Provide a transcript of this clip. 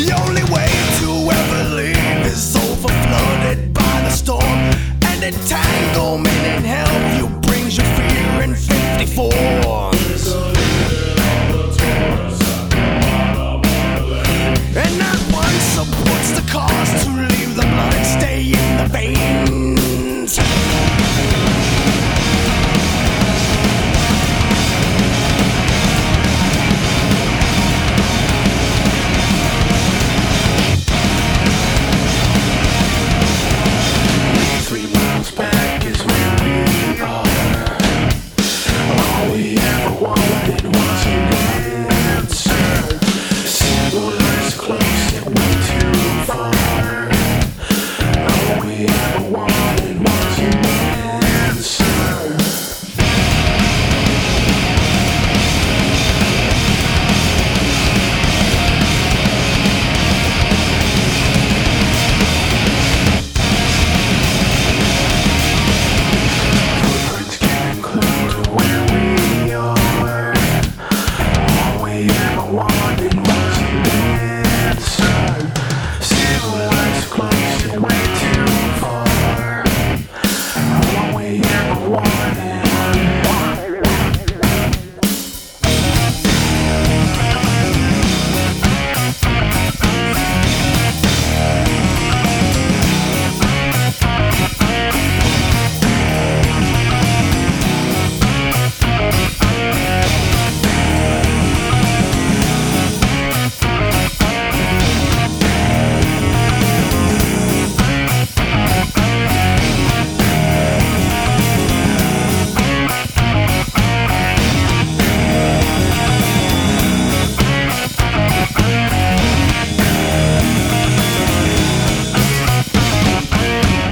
The only way to ever leave is over flooded by the storm. And entanglement in hell, you brings your fear in 54.